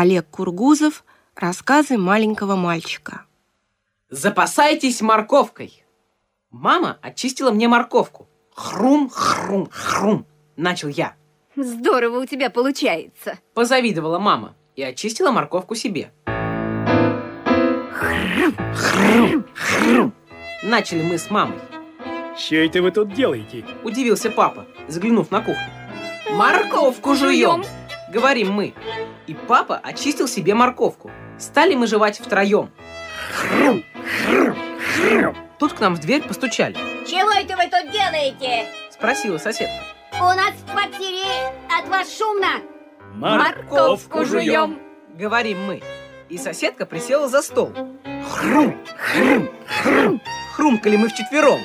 Олег Кургузов. Рассказы маленького мальчика. Запасайтесь морковкой. Мама очистила мне морковку. Хрум, хрум, хрум. Начал я. Здорово у тебя получается. Позавидовала мама и очистила морковку себе. Хрум, хрум, хрум. Начали мы с мамой. Что это вы тут делаете? Удивился папа, заглянув на кухню. Морковку жуем, говорим мы. И папа очистил себе морковку. Стали мы жевать втроем. Хрум, хрум, хрум. Тут к нам в дверь постучали. Чего это вы тут делаете? Спросила соседка. У нас в квартире от вас шумно. Морковку жуем. Говорим мы. И соседка присела за стол. Хрум, хрум, хрум. Хрумкали мы вчетвером.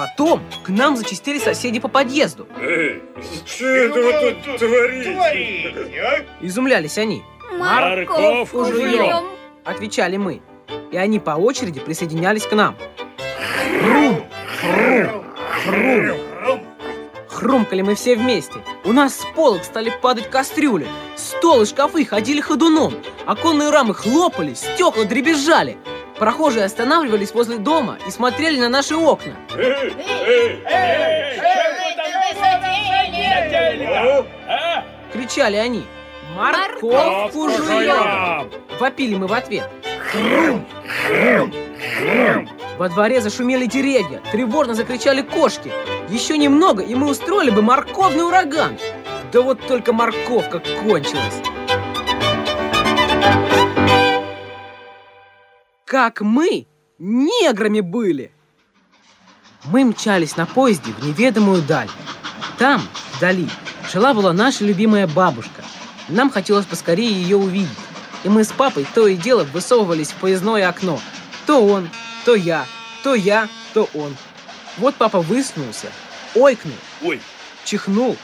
Потом к нам зачастили соседи по подъезду. Эй, что это вы тут творите? Изумлялись они. Морковку жуем. Отвечали мы. И они по очереди присоединялись к нам. Хрум, хрум, хрум. Хрумкали мы все вместе. У нас с полок стали падать кастрюли. Стол и шкафы ходили ходуном. Оконные рамы хлопали, стекла дребезжали. Прохожие останавливались возле дома и смотрели на наши окна. Эй, эй, эй, Кричали они. Морковку жуем! Вопили мы в ответ. Хрум, хрум, хрум. Во дворе зашумели деревья, тревожно закричали кошки. Еще немного, и мы устроили бы морковный ураган. Да вот только морковка кончилась. Как мы неграми были! Мы мчались на поезде в неведомую даль. Там, вдали, жила-была наша любимая бабушка. Нам хотелось поскорее ее увидеть. И мы с папой то и дело высовывались в поездное окно. То он, то я, то я, то он. Вот папа высунулся, ойкнул, Ой, чихнул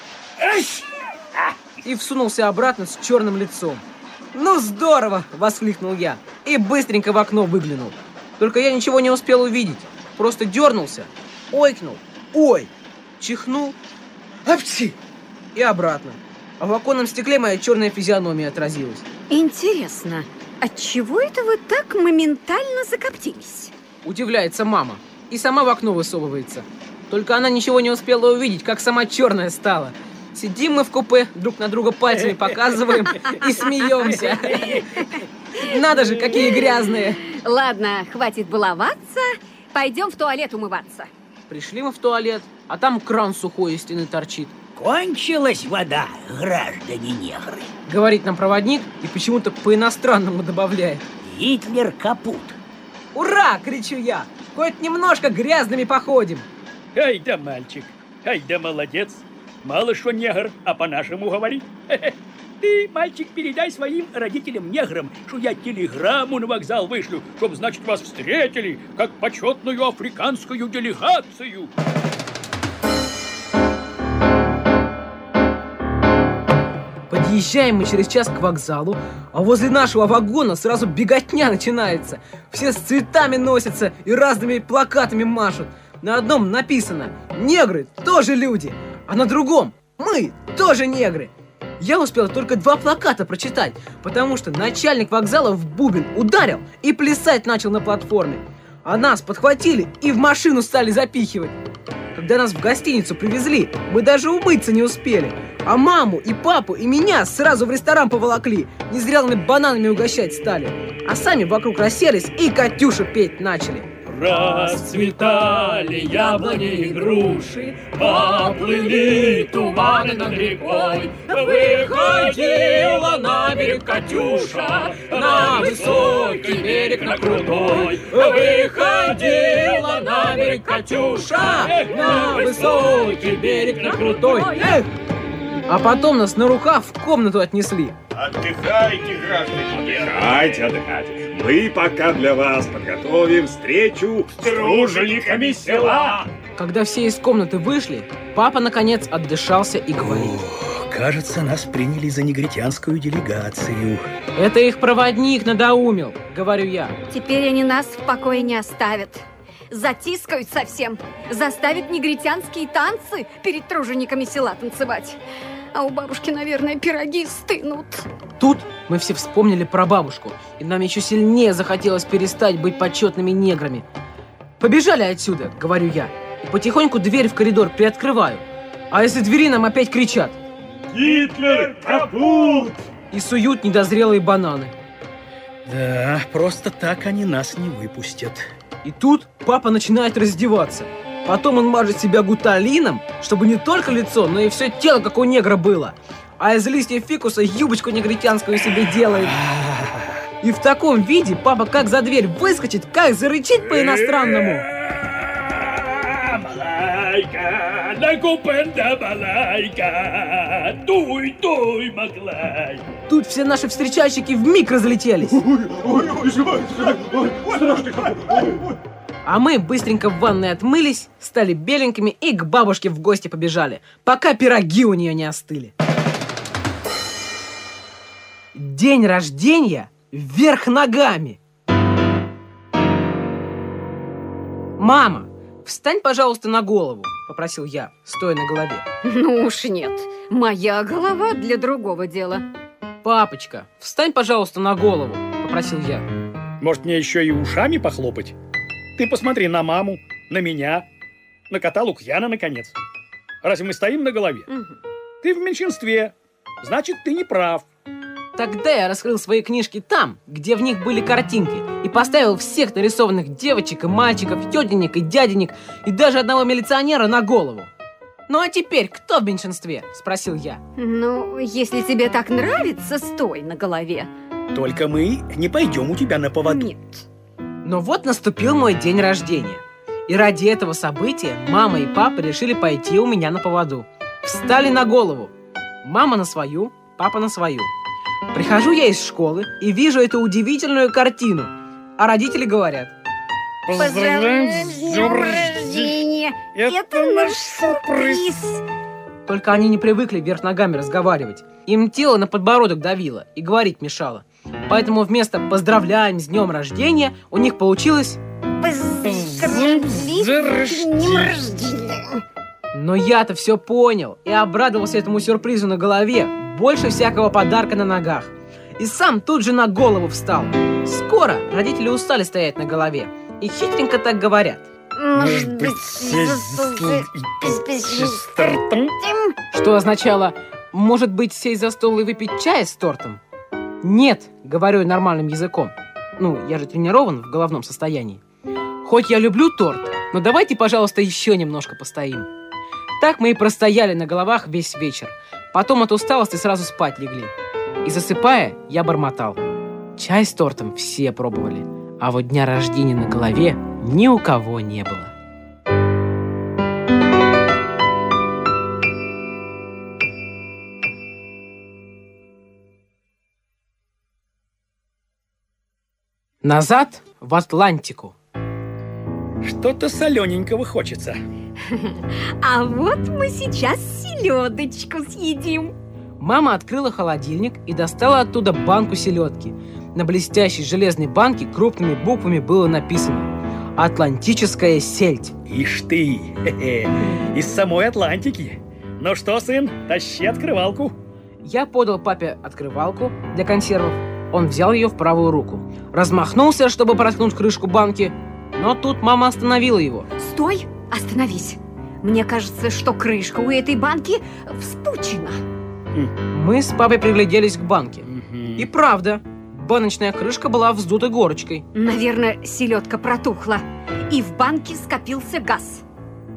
и всунулся обратно с черным лицом. «Ну здорово!» – воскликнул я и быстренько в окно выглянул. Только я ничего не успел увидеть, просто дернулся, ойкнул, ой, чихнул, апчи, и обратно. А в оконном стекле моя черная физиономия отразилась. Интересно, от чего это вы так моментально закоптились? Удивляется мама и сама в окно высовывается. Только она ничего не успела увидеть, как сама черная стала. Сидим мы в купе, друг на друга пальцами показываем и смеемся. Надо же, какие грязные. Ладно, хватит баловаться. Пойдем в туалет умываться. Пришли мы в туалет, а там кран сухой из стены торчит. Кончилась вода, граждане негры. Говорит нам проводник и почему-то по-иностранному добавляет. Гитлер капут. Ура! кричу я. Хоть немножко грязными походим. ай да мальчик, ай да молодец. Мало что негр, а по-нашему говорит. Ты, мальчик, передай своим родителям-неграм, что я телеграмму на вокзал вышлю, чтоб, значит, вас встретили, как почетную африканскую делегацию. Подъезжаем мы через час к вокзалу, а возле нашего вагона сразу беготня начинается. Все с цветами носятся и разными плакатами машут. На одном написано «Негры тоже люди», а на другом «Мы тоже негры». Я успел только два плаката прочитать, потому что начальник вокзала в бубен ударил и плясать начал на платформе. А нас подхватили и в машину стали запихивать. Когда нас в гостиницу привезли, мы даже умыться не успели. А маму и папу и меня сразу в ресторан поволокли. Незрелыми бананами угощать стали. А сами вокруг расселись и Катюшу петь начали. Расцветали яблони и груши, Поплыли туманы над рекой. Выходила на берег Катюша, На высокий берег, на крутой. Выходила на берег Катюша, На высокий берег, на крутой. Эх! А потом нас на руках в комнату отнесли. Отдыхайте, граждане. Отдыхайте, отдыхайте. Мы пока для вас подготовим встречу с тружениками села. Когда все из комнаты вышли, папа наконец отдышался и говорит. Кажется, нас приняли за негритянскую делегацию. Это их проводник надоумил, говорю я. Теперь они нас в покое не оставят. Затискают совсем. Заставят негритянские танцы перед тружениками села танцевать. А у бабушки, наверное, пироги стынут. Тут мы все вспомнили про бабушку, и нам еще сильнее захотелось перестать быть почетными неграми. Побежали отсюда, говорю я, и потихоньку дверь в коридор приоткрываю. А если двери нам опять кричат? Гитлер капут! И суют недозрелые бананы. Да, просто так они нас не выпустят. И тут папа начинает раздеваться. Потом он мажет себя гуталином, чтобы не только лицо, но и все тело, как у негра было. А из листьев фикуса юбочку негритянскую себе делает. И в таком виде папа как за дверь выскочит, как зарычит по-иностранному. Малайка, накупенда малайка, туй, туй, маклай. Тут все наши встречальщики в миг разлетелись. А мы быстренько в ванной отмылись, стали беленькими и к бабушке в гости побежали, пока пироги у нее не остыли. День рождения вверх ногами. Мама, встань, пожалуйста, на голову, попросил я, стоя на голове. Ну уж нет, моя голова для другого дела. Папочка, встань, пожалуйста, на голову, попросил я. Может, мне еще и ушами похлопать? Ты посмотри на маму, на меня, на кота Лукьяна, наконец. Разве мы стоим на голове? Мгм. Ты в меньшинстве. Значит, ты не прав. Тогда я раскрыл свои книжки там, где в них были картинки, и поставил всех нарисованных девочек и мальчиков, тетенек и дяденек, и даже одного милиционера на голову. «Ну а теперь кто в меньшинстве?» – спросил я. Ну, если тебе так нравится, стой на голове. Только мы не пойдем у тебя на поводу. Нет. Но вот наступил мой день рождения. И ради этого события мама и папа решили пойти у меня на поводу. Встали на голову. Мама на свою, папа на свою. Прихожу я из школы и вижу эту удивительную картину. А родители говорят, Поздравляем с днем рождения! Это наш сюрприз! Только они не привыкли вверх ногами разговаривать. Им тело на подбородок давило и говорить мешало. Поэтому вместо «поздравляем с днем рождения» у них получилось! Но я-то все понял и обрадовался этому сюрпризу на голове больше всякого подарка на ногах. И сам тут же на голову встал. Скоро родители устали стоять на голове и хитренько так говорят. Может быть, с тортом? Что означало «может быть, сесть за стол и выпить чай с тортом?» Нет, говорю нормальным языком. Ну, я же тренирован в головном состоянии. Хоть я люблю торт, но давайте, пожалуйста, еще немножко постоим. Так мы и простояли на головах весь вечер. Потом от усталости сразу спать легли. И засыпая, я бормотал. Чай с тортом все пробовали, а вот дня рождения на голове ни у кого не было. Назад в Атлантику. Что-то солененького хочется. А вот мы сейчас селедочку съедим. Мама открыла холодильник и достала оттуда банку селедки. На блестящей железной банке крупными буквами было написано «Атлантическая сельдь». Ишь ты, хе-хе, из самой Атлантики. Ну что, сын, тащи открывалку. Я подал папе открывалку для консервов. Он взял ее в правую руку. Размахнулся, чтобы проткнуть крышку банки, но тут мама остановила его. Стой, остановись. Мне кажется, что крышка у этой банки вспучена. Мы с папой пригляделись к банке. И правда, баночная крышка была вздутой горочкой. Наверное, селедка протухла. И в банке скопился газ.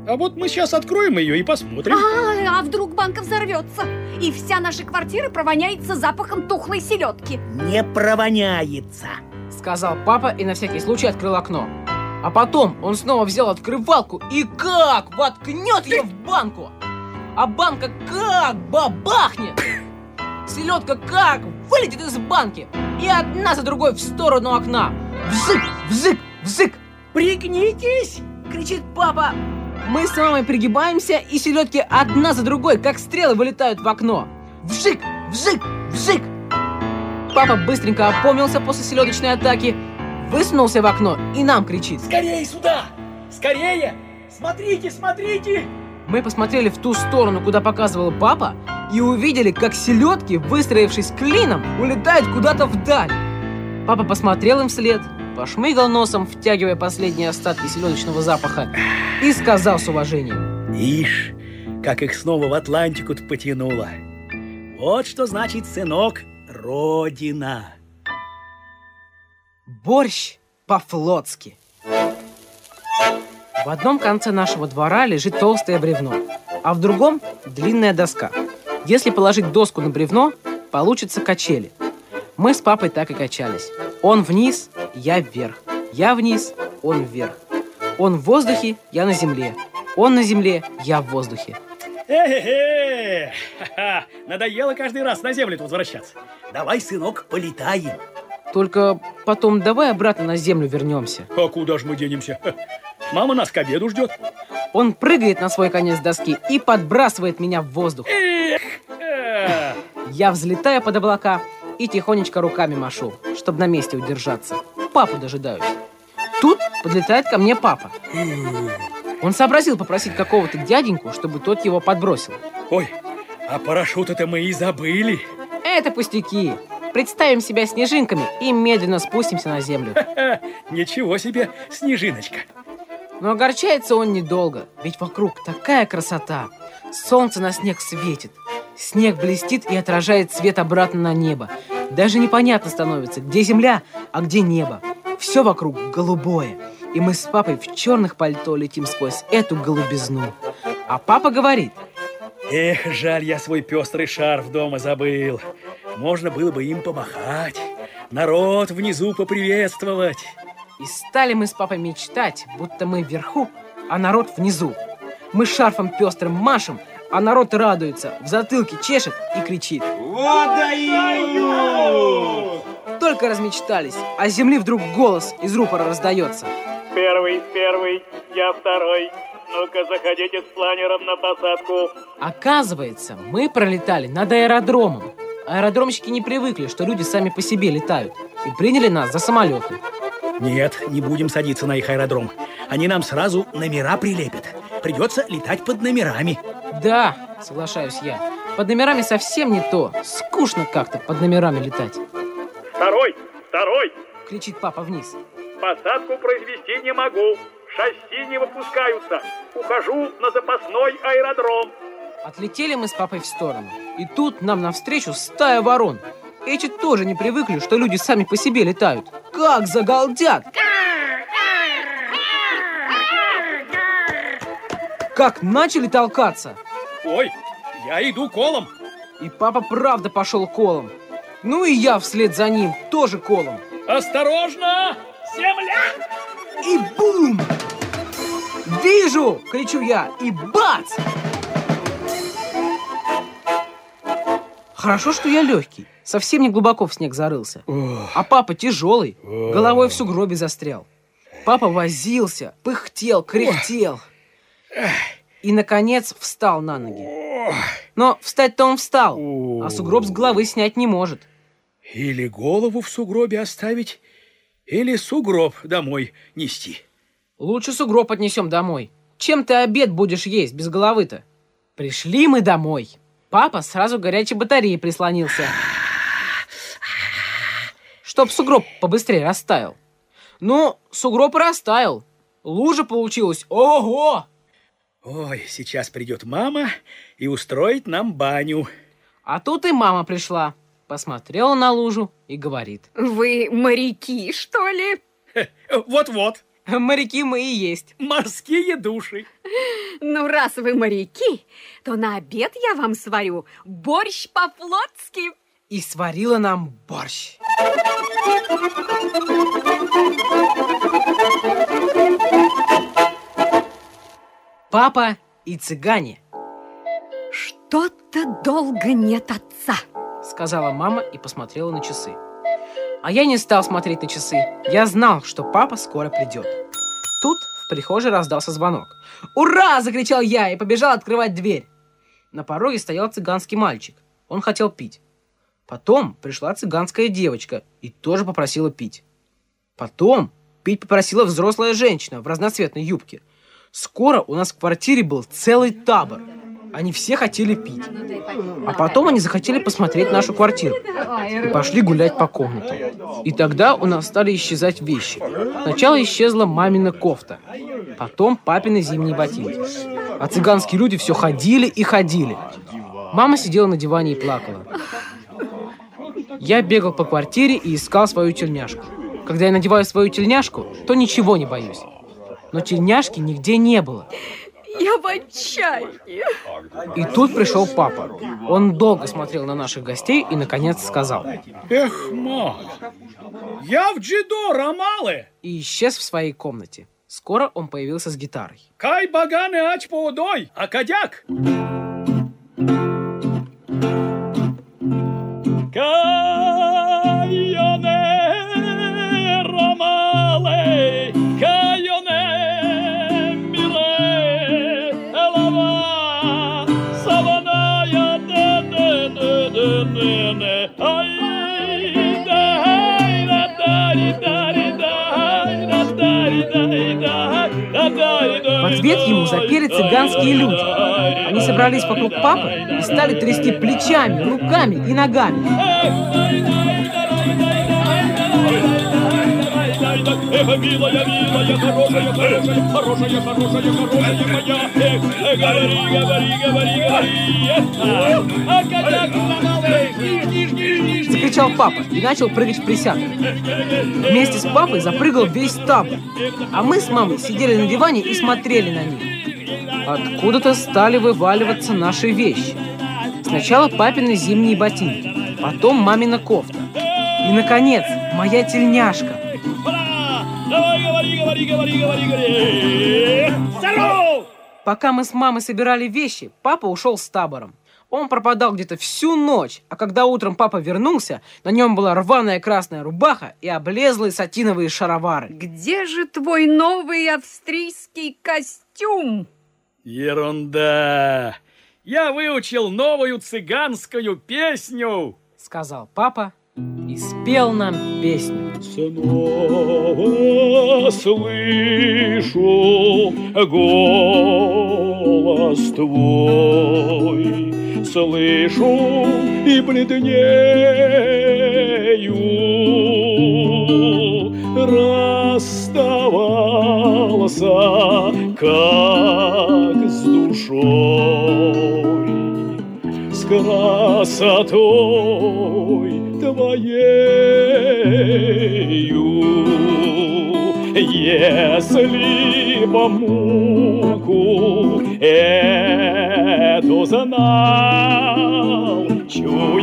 А вот мы сейчас откроем ее и посмотрим. А, а вдруг банка взорвется? И вся наша квартира провоняется запахом тухлой селедки. Не провоняется. Сказал папа и на всякий случай открыл окно. А потом он снова взял открывалку и как воткнет ее в банку. А банка как бабахнет. Селедка как вылетит из банки. И одна за другой в сторону окна. Взык, взык, взык. Пригнитесь, кричит папа. Мы с мамой пригибаемся, и селедки одна за другой, как стрелы, вылетают в окно. Вжик, вжик, вжик. Папа быстренько опомнился после селедочной атаки, высунулся в окно и нам кричит. Скорее сюда! Скорее! Смотрите, смотрите! Мы посмотрели в ту сторону, куда показывал папа, и увидели, как селедки, выстроившись клином, улетают куда-то вдаль. Папа посмотрел им вслед, пошмыгал носом, втягивая последние остатки селедочного запаха, и сказал с уважением. Ишь, как их снова в Атлантику потянуло. Вот что значит, сынок, родина. Борщ по-флотски. В одном конце нашего двора лежит толстое бревно, а в другом длинная доска. Если положить доску на бревно, получится качели. Мы с папой так и качались. Он вниз, я вверх. Я вниз, он вверх. Он в воздухе, я на земле. Он на земле, я в воздухе. Э-э-э! Надоело каждый раз на землю тут возвращаться. Давай, сынок, полетаем. Только потом давай обратно на землю вернемся. А куда же мы денемся? Мама нас к обеду ждет. Он прыгает на свой конец доски и подбрасывает меня в воздух. Эх! Я взлетаю под облака и тихонечко руками машу, чтобы на месте удержаться. Папу дожидаюсь. Тут подлетает ко мне папа. Он сообразил попросить какого-то дяденьку, чтобы тот его подбросил. Ой, а парашют-то мы и забыли. Это пустяки. Представим себя снежинками и медленно спустимся на землю. Ха, Ничего себе, снежиночка. Но огорчается он недолго, ведь вокруг такая красота. Солнце на снег светит. Снег блестит и отражает свет обратно на небо. Даже непонятно становится, где земля, а где небо. Все вокруг голубое. И мы с папой в черных пальто летим сквозь эту голубизну. А папа говорит, Эх, жаль, я свой пестрый шарф дома забыл. Можно было бы им помахать. Народ внизу поприветствовать. и стали мы с папой мечтать, будто мы вверху, а народ внизу. Мы шарфом пестрым машем, а народ радуется, в затылке чешет и кричит. Вот даю! Только размечтались, а с земли вдруг голос из рупора раздается. Первый, первый, я второй. Ну-ка, заходите с планером на посадку. Оказывается, мы пролетали над аэродромом. Аэродромщики не привыкли, что люди сами по себе летают, и приняли нас за самолеты. Нет, не будем садиться на их аэродром. Они нам сразу номера прилепят. Придется летать под номерами. Да, соглашаюсь я. Под номерами совсем не то. Скучно как-то под номерами летать. Второй, второй. Кричит папа вниз. Посадку произвести не могу. Шасси не выпускаются. Ухожу на запасной аэродром. Отлетели мы с папой в сторону. И тут нам навстречу стая ворон. Эти тоже не привыкли, что люди сами по себе летают. Как загалдят! Как начали толкаться! Ой, я иду колом. И папа правда пошел колом. Ну и я вслед за ним тоже колом. Осторожно! Земля! И бум! Вижу! Кричу я. И бац! Хорошо, что я легкий. Совсем не глубоко в снег зарылся. А папа тяжелый. Головой в сугробе застрял. Папа возился, пыхтел, кряхтел. И, наконец, встал на ноги. Но встать-то он встал, а сугроб с головы снять не может. Или голову в сугробе оставить, или сугроб домой нести. Лучше сугроб отнесем домой. Чем ты обед будешь есть без головы-то? Пришли мы домой. Папа сразу горячей батарее прислонился. Чтоб сугроб побыстрее растаял. Ну, сугроб и растаял. Лужа получилась. Ого! Ой, сейчас придет мама и устроит нам баню. А тут и мама пришла. Посмотрела на лужу и говорит. Вы моряки, что ли? Вот-вот, Моряки мы и есть. морские души. Ну, раз вы моряки, то на обед я вам сварю борщ по-флотски. И сварила нам борщ. Папа и цыгане, Что-то долго нет отца. сказала мама и посмотрела на часы. А я не стал смотреть на часы. Я знал, что папа скоро придет. Тут в прихожей раздался звонок. «Ура!» – закричал я и побежал открывать дверь. На пороге стоял цыганский мальчик. Он хотел пить. Потом пришла цыганская девочка и тоже попросила пить. Потом пить попросила взрослая женщина в разноцветной юбке. Скоро у нас в квартире был целый табор. Они все хотели пить. А потом они захотели посмотреть нашу квартиру. И пошли гулять по комнатам. И тогда у нас стали исчезать вещи. Сначала исчезла мамина кофта. Потом папины зимние ботинки. А цыганские люди все ходили и ходили. Мама сидела на диване и плакала. Я бегал по квартире и искал свою тельняшку. Когда я надеваю свою тельняшку, то ничего не боюсь. Но тельняшки нигде не было. Я в отчаянии. И тут пришел папа. Он долго смотрел на наших гостей и, наконец, сказал. Ех, мал, я в джидо, рамалы. И исчез в своей комнате. Скоро он появился с гитарой. Кай баганы ач поудой, а кадяк. Ответ ему запели цыганские люди. Они собрались вокруг папы и стали трясти плечами, руками и ногами. Эх, милая, милая, хорошая, хорошая, хорошая, хорошая моя. Говори, говори, говори, говори. Закричал папа и начал прыгать в присядку. Вместе с папой запрыгал весь табор. А мы с мамой сидели на диване и смотрели на них. Откуда-то стали вываливаться наши вещи. Сначала папины зимние ботинки, потом мамина кофта. И, наконец, моя тельняшка. Давай, говори, говори, говори, говори, говори. Здоров! Пока мы с мамой собирали вещи, папа ушел с табором. Он пропадал где-то всю ночь, а когда утром папа вернулся, на нем была рваная красная рубаха и облезлые сатиновые шаровары. Где же твой новый австрийский костюм? Ерунда. Я выучил новую цыганскую песню. Сказал папа и спел нам песню. Снова слышу голос твой, слышу и бледнею, расставался как с душой, с красотой твоею. Если бы муку эту знал, чуял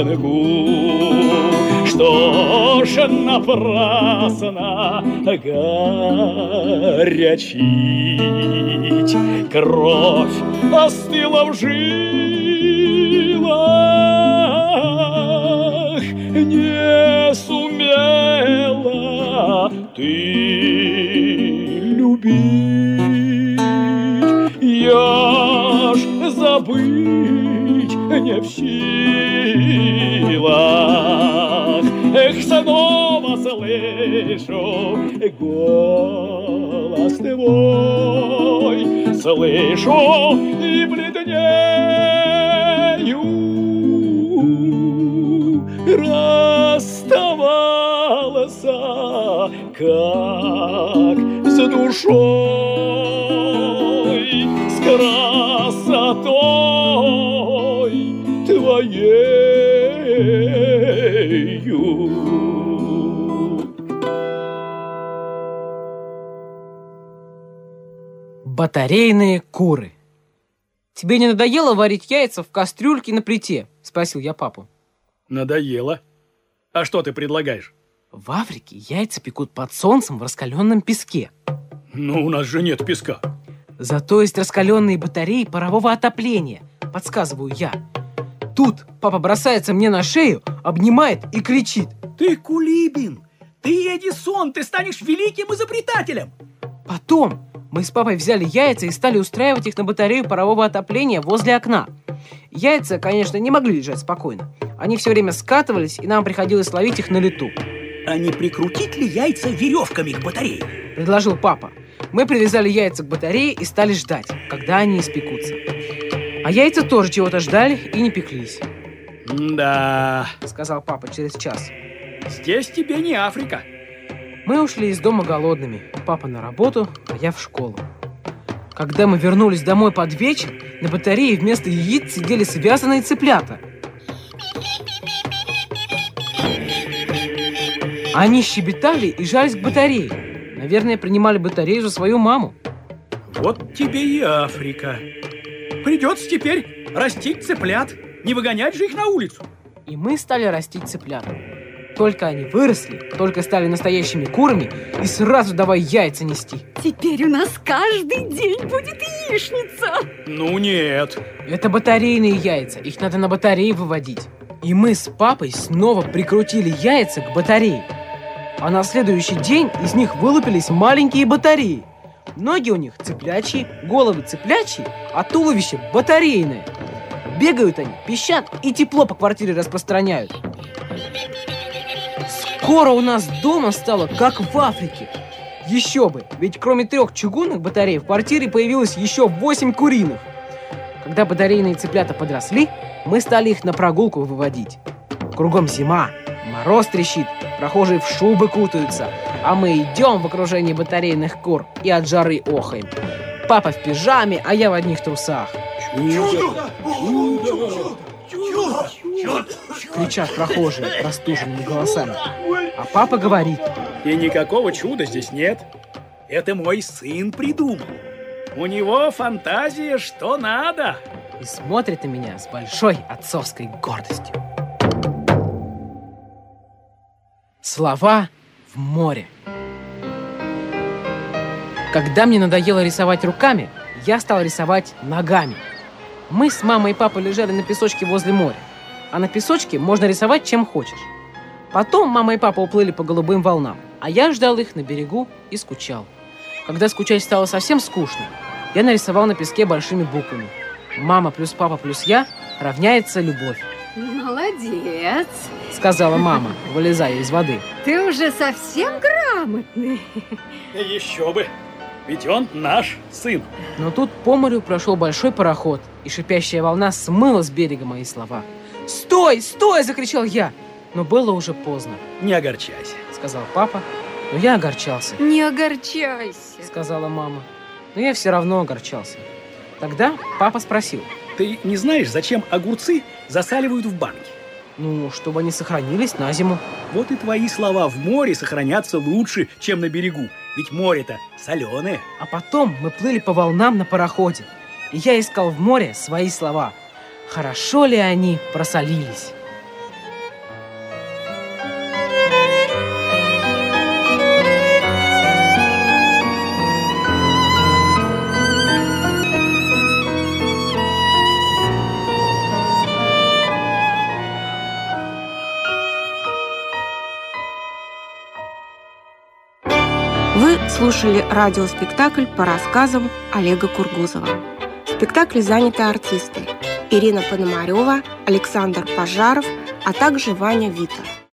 цыганку. Что ж напрасно горячить кровь остыла в жилах, не сумела ты любить. Я ж забыть не в силах. Снова слышу голос твой, слышу и бледнею. Расставался, как с душой, Батарейные куры. Тебе не надоело варить яйца в кастрюльке на плите? Спросил я папу. Надоело. А что ты предлагаешь? В Африке яйца пекут под солнцем в раскаленном песке. Ну, у нас же нет песка. Зато есть раскаленные батареи парового отопления, подсказываю я. Тут папа бросается мне на шею, обнимает и кричит. Ты Кулибин! Ты Эдисон! Ты станешь великим изобретателем! Потом мы с папой взяли яйца и стали устраивать их на батарею парового отопления возле окна. Яйца, конечно, не могли лежать спокойно. Они все время скатывались, и нам приходилось ловить их на лету. А не прикрутить ли яйца веревками к батарее? Предложил папа. Мы привязали яйца к батарее и стали ждать, когда они испекутся. А яйца тоже чего-то ждали и не пеклись. Да, Сказал папа через час. здесь тебе не Африка. Мы ушли из дома голодными. Папа на работу, а я в школу. Когда мы вернулись домой под вечер, на батарее вместо яиц сидели связанные цыплята. Они щебетали и жались к батарее. Наверное, принимали батарею за свою маму. Вот тебе и Африка. Придется теперь растить цыплят, не выгонять же их на улицу. И мы стали растить цыплят. Только они выросли, только стали настоящими курами и сразу давай яйца нести. Теперь у нас каждый день будет яичница. Ну нет. Это батарейные яйца, их надо на батарее выводить. И мы с папой снова прикрутили яйца к батарее. А на следующий день из них вылупились маленькие батареи. Ноги у них цыплячьи, головы цыплячьи, а туловище батарейное. Бегают они, пищат и тепло по квартире распространяют. Скоро у нас дома стало как в Африке. Еще бы, ведь кроме трех чугунных батарей в квартире появилось еще восемь куриных. Когда батарейные цыплята подросли, мы стали их на прогулку выводить. Кругом зима, мороз трещит, прохожие в шубы кутаются, а мы идем в окружении батарейных кур и от жары охаем. Папа в пижаме, а я в одних трусах. Кричат прохожие простуженными голосами. А папа говорит, И никакого чуда здесь нет. Это мой сын придумал. У него фантазия что надо. и смотрит на меня с большой отцовской гордостью. Слова в море. Когда мне надоело рисовать руками, я стал рисовать ногами. Мы с мамой и папой лежали на песочке возле моря. А на песочке можно рисовать чем хочешь. Потом мама и папа уплыли по голубым волнам, а я ждал их на берегу и скучал. Когда скучать стало совсем скучно, я нарисовал на песке большими буквами. Мама плюс папа плюс я равняется любовь, Молодец. сказала мама, вылезая из воды. Ты уже совсем грамотный. Еще бы. Ведь он наш сын. Но тут по морю прошел большой пароход, и шипящая волна смыла с берега мои слова. «Стой! Стой!» – закричал я. Но было уже поздно, Не огорчайся. сказал папа. Но я огорчался, Не огорчайся. сказала мама. Но я все равно огорчался. Тогда папа спросил. Ты не знаешь, зачем огурцы засаливают в банке? Ну, чтобы они сохранились на зиму. Вот и твои слова в море сохранятся лучше, чем на берегу. Ведь море-то соленое. А потом мы плыли по волнам на пароходе. И я искал в море свои слова. Хорошо ли они просолились? Слушали радиоспектакль по рассказам Олега Кургузова. В спектакле заняты артисты Ирина Пономарева, Александр Пожаров, а также Ваня Витер.